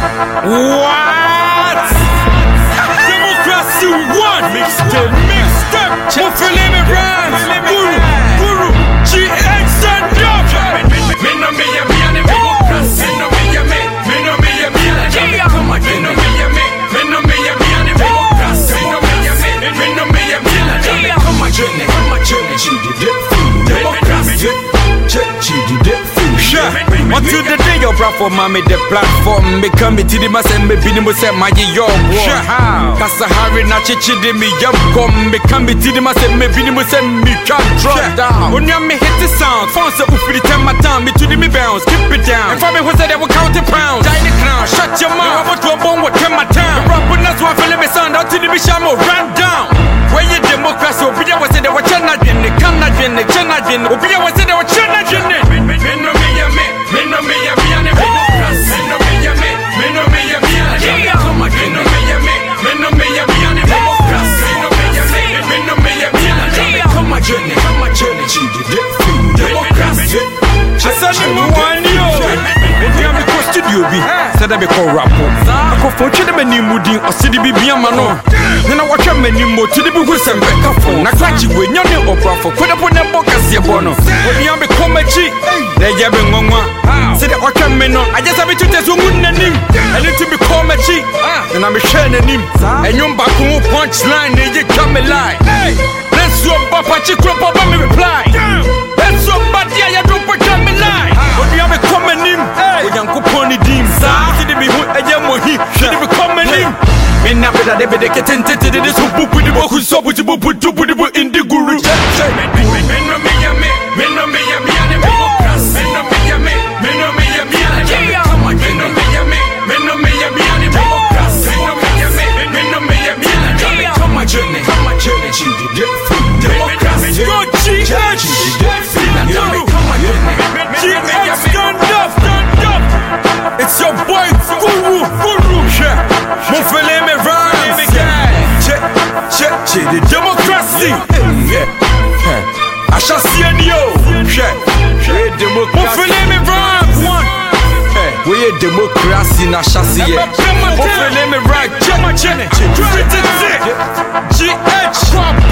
What? Democracy one. Mixtape, mixtape. Mufele me. Guru, guru. GX stand up. Me no me a me and me cross. Me no me a me. Me no me a me and me come again. Me no me a me. Me no me a me and me go cross. Me no me a me. Me no me a me and me come again. Come again. She did it. Democracy. She did it. Sure. Until the day your bra for mommy the platform. Become it to the mass and maybe the most my yo Sure. How Kasa hari na chichi de me yum come. Become it to the mass and maybe the most me can drop down. You me hit the sound phone so ufi the time my time. Me to the me bounce keep it down. If I me was that we counting pounds. Die the crown. Shut your mouth. I want to a bone with my time Rap with us one feeling me sound out to the me shamo run down. Where you democracy? Obi ya was it they were chana din the can not din the chana din obi ya was it they were chana achieved. Democracy. I said, I'm one yo. And I'm the cost studio B. Said I become rapper. I go for Chile Meni Mudin or City BB Amano. Then I watch many more to the Bugus and phone. I catch you with your new. When you become a cheat, they have been one. Said I watch a man. I just have to test who wouldn't him. And it to become a cheat. And a share him. And Minna beda de bede ketente de de so bubu de boku so bubu bubu dubu de bu indi hwɛ me rhymes. One woyɛ democracy na ahyɛseɛ Mufele me right. Check check Trinity GH